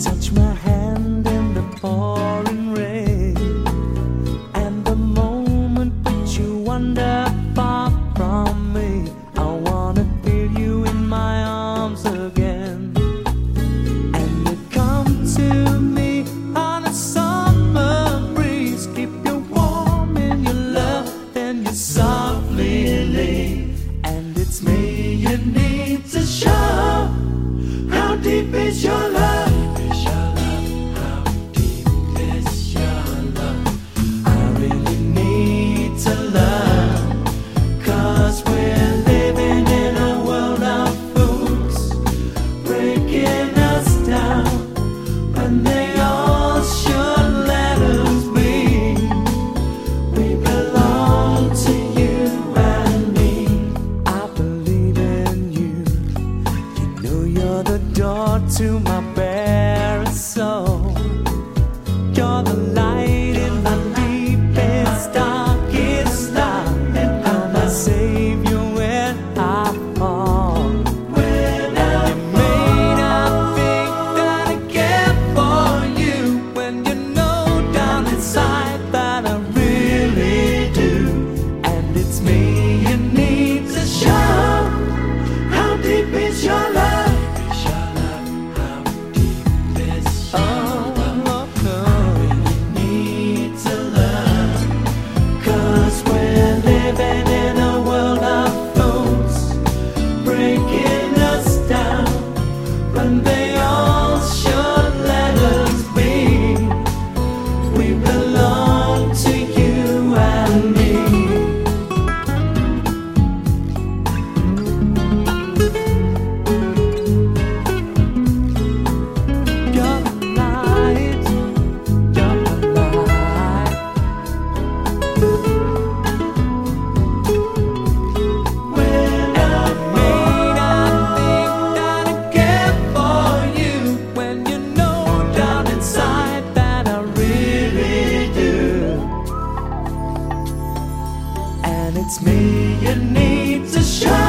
touch my hand in the pouring rain, and the moment that you wonder. to my bare soul. You're the light in my deepest, darkest night, and I'm a savior when I fall. When I you may not think that I care for you, when you know down inside that I really do, and it's me. living in a world of breaking us down they all should let us be. We belong to you and me. It's me you need to show.